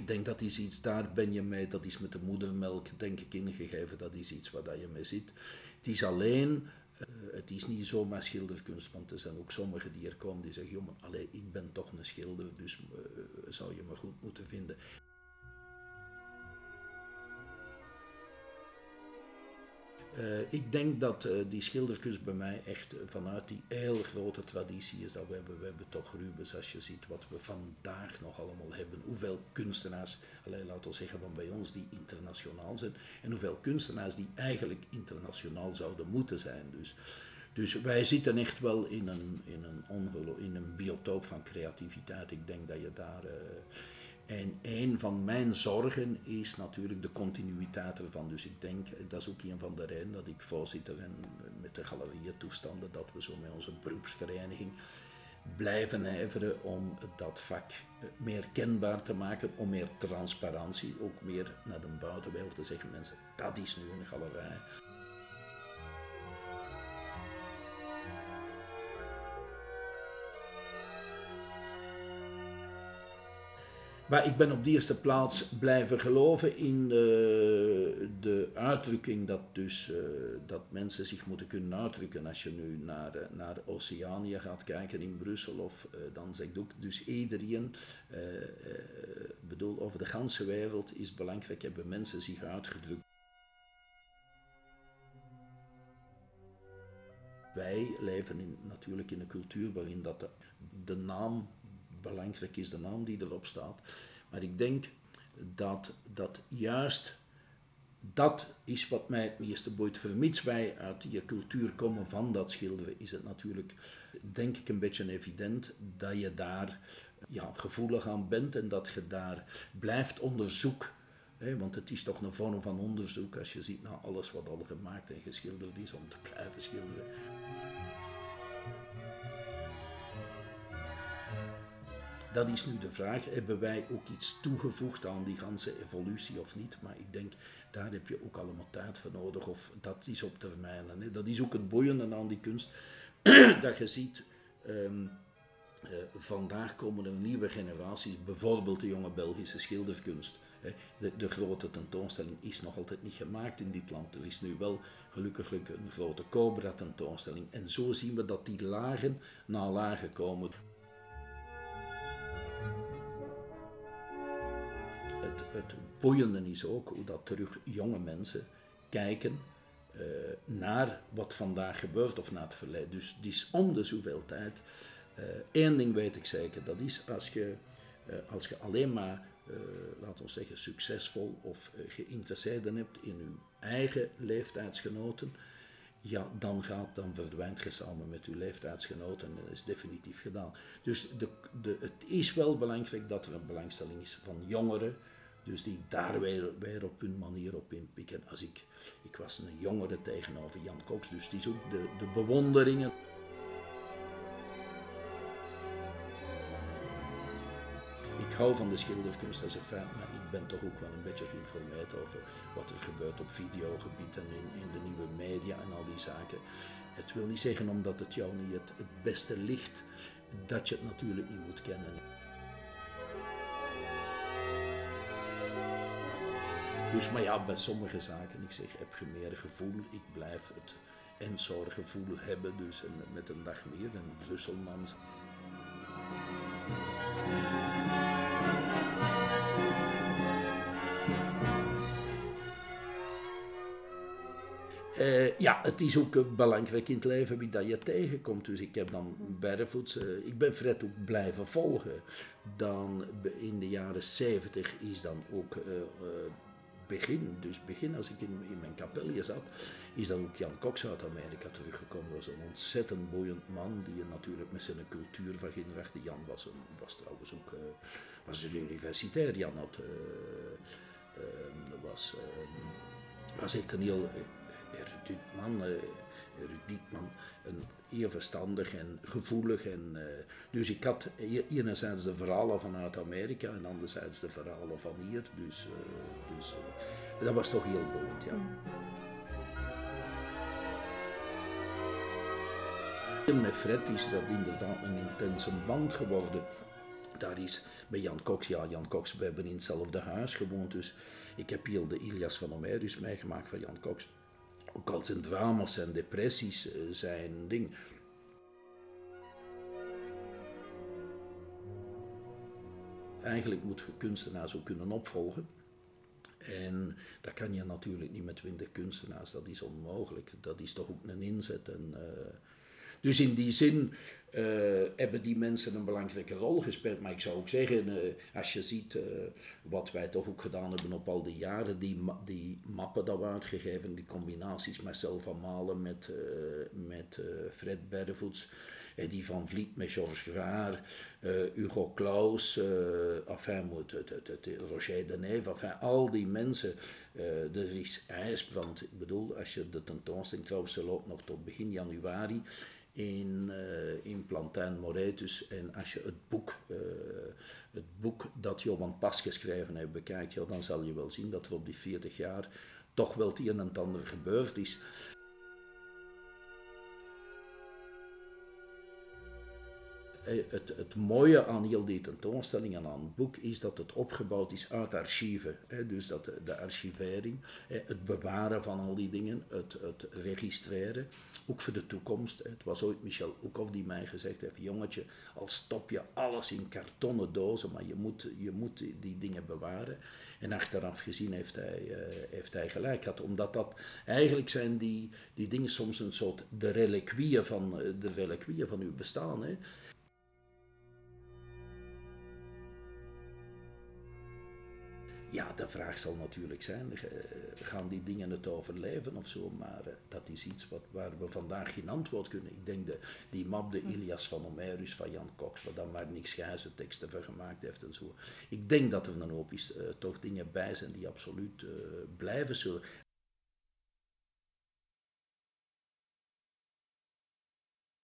Ik denk dat is iets, daar ben je mee, dat is met de moedermelk denk ik ingegeven, dat is iets waar dat je mee zit. Het is alleen, eh, het is niet zomaar schilderkunst, want er zijn ook sommigen die er komen die zeggen, jongen, allee, ik ben toch een schilder, dus uh, zou je me goed moeten vinden. Uh, ik denk dat uh, die schilderkunst bij mij echt vanuit die heel grote traditie is dat we hebben. We hebben toch Rubens, als je ziet wat we vandaag nog allemaal hebben. Hoeveel kunstenaars, alleen laten we zeggen van bij ons, die internationaal zijn. En hoeveel kunstenaars die eigenlijk internationaal zouden moeten zijn. Dus, dus wij zitten echt wel in een, in, een in een biotoop van creativiteit. Ik denk dat je daar... en een van mijn zorgen is natuurlijk de continuïteit ervan. Dus ik denk, dat is ook een van de redenen dat ik voorzitter ben met de galerieën toestanden, dat we zo met onze beroepsvereniging blijven ijveren om dat vak meer kenbaar te maken, om meer transparantie, ook meer naar de buitenwereld te zeggen, mensen, dat is nu een galerij. Maar ik ben op de eerste plaats blijven geloven in de, de uitdrukking dat, dus, uh, dat mensen zich moeten kunnen uitdrukken. Als je nu naar, naar Oceanië gaat kijken in Brussel, of uh, dan zegt ook dus iedereen, uh, bedoel, over de ganse wereld is belangrijk, hebben mensen zich uitgedrukt. Wij leven in, natuurlijk in een cultuur waarin dat de naam belangrijk is de naam die erop staat. Maar ik denk dat, dat juist dat is wat mij het meeste boeit. Vermits wij uit je cultuur komen van dat schilderen, is het natuurlijk, denk ik, een beetje evident dat je daar ja, gevoelig aan bent en dat je daar blijft onderzoeken. want het is toch een vorm van onderzoek als je ziet naar alles wat al gemaakt en geschilderd is om te blijven schilderen. Dat is nu de vraag. Hebben wij ook iets toegevoegd aan die ganse evolutie of niet? Maar ik denk, daar heb je ook allemaal tijd voor nodig. Of dat is op termijn. Hè. Dat is ook het boeiende aan die kunst. dat je ziet, um, vandaag komen er nieuwe generaties, bijvoorbeeld de jonge Belgische schilderkunst. De, de, grote tentoonstelling is nog altijd niet gemaakt in dit land. Er is nu wel gelukkig een grote Cobra tentoonstelling. En zo zien we dat die lagen na lagen komen. Het, het boeiende is ook hoe dat terug jonge mensen kijken uh, naar wat vandaag gebeurt of naar het verleden. Dus die is om de zoveel tijd. Eén uh, ding weet ik zeker, dat is als je, uh, als je alleen maar, laten we zeggen, succesvol of geïnteresseerden hebt in je eigen leeftijdsgenoten, ja, dan, gaat, dan verdwijnt je samen met uw leeftijdsgenoten en dat is definitief gedaan. Dus de, de, het is wel belangrijk dat er een belangstelling is van jongeren, dus die daar weer, op hun manier op inpikken. Als ik, ik was een jongere tegenover Jan Cox, dus die ook de, de bewonderingen. Ik hou van de schilderkunst als een feit, maar ik ben toch ook wel een beetje geïnformeerd over wat er gebeurt op videogebied en in, in de nieuwe media en al die zaken. Het wil niet zeggen omdat het jou niet het, het beste ligt, dat je het natuurlijk niet moet kennen. Dus, maar ja, bij sommige zaken, ik zeg, heb je meer gevoel, ik blijf het Ensor-gevoel hebben, dus en met een dag meer, een Brusselmans. Uh, ja, het is ook uh, belangrijk in het leven wie dat je tegenkomt. Dus ik heb dan barefoots, uh, ik ben Fred ook blijven volgen. Dan in de jaren 70 is dan ook begin, dus begin als ik in, in mijn kapelje zat, is dan ook Jan Cox uit Amerika teruggekomen. Was een ontzettend boeiend man die natuurlijk met zijn cultuur van Ginrechte, Jan was, een, was trouwens ook uh, was een universitair, Jan had, uh, uh, was, was echt een heel erudit man, erudiet man, een heel verstandig en gevoelig. En, uh, dus ik had enerzijds de verhalen vanuit Amerika en anderzijds de verhalen van hier. Dus, uh, dus uh, dat was toch heel boeiend, ja. Met Fred is dat inderdaad een intense band geworden. daar is bij Jan Cox, ja, Jan Cox, we hebben in hetzelfde huis gewoond, dus ik heb hier de Ilias van Homerus meegemaakt van Jan Cox. Ook al zijn drama's en depressies zijn ding. Eigenlijk moet je kunstenaar zo kunnen opvolgen. En dat kan je natuurlijk niet met twintig kunstenaars, dat is onmogelijk. Dat is toch ook een inzet. En, uh, dus in die zin uh, hebben die mensen een belangrijke rol gespeeld. Maar ik zou ook zeggen, uh, als je ziet wat wij toch ook gedaan hebben op al die jaren, die, die mappen dat we uitgegeven, die combinaties met Selva Malen, met, met Fred Bervoets die van Vliet met Georges Graar, uh, Hugo Claus, enfin, Roger de Neve, enfin, al die mensen. Er is ijsbrand. Ik bedoel, als je de tentoonstelling trouwens loopt nog tot begin januari in, in Plantijn Moretus. En als je het boek, het boek dat Johan Pas geschreven heeft bekijkt, ja, dan zal je wel zien dat er op die 40 jaar toch wel het een en ander gebeurd is. Het, het mooie aan heel die tentoonstelling en aan het boek is dat het opgebouwd is uit archieven. Dus dat de, archivering, het bewaren van al die dingen, het, het registreren, ook voor de toekomst. Het was ooit Michel Oekhoff die mij gezegd heeft, jongetje, al stop je alles in kartonnen dozen, maar je moet, je moet die dingen bewaren. En achteraf gezien heeft hij, uh, heeft hij gelijk gehad, omdat dat eigenlijk zijn die, die dingen soms een soort de reliquieën van, de reliquieën van uw bestaan. Hè. Ja, de vraag zal natuurlijk zijn, eh, gaan die dingen het overleven of zo? Maar uh, dat is iets wat, waar we vandaag geen antwoord kunnen. Ik denk de, die map, de Ilias van Homerus van Jan Cox, waar dan maar niks gijze teksten voor gemaakt heeft en zo. Ik denk dat er een hoop is, uh, toch dingen bij zijn die absoluut blijven zullen.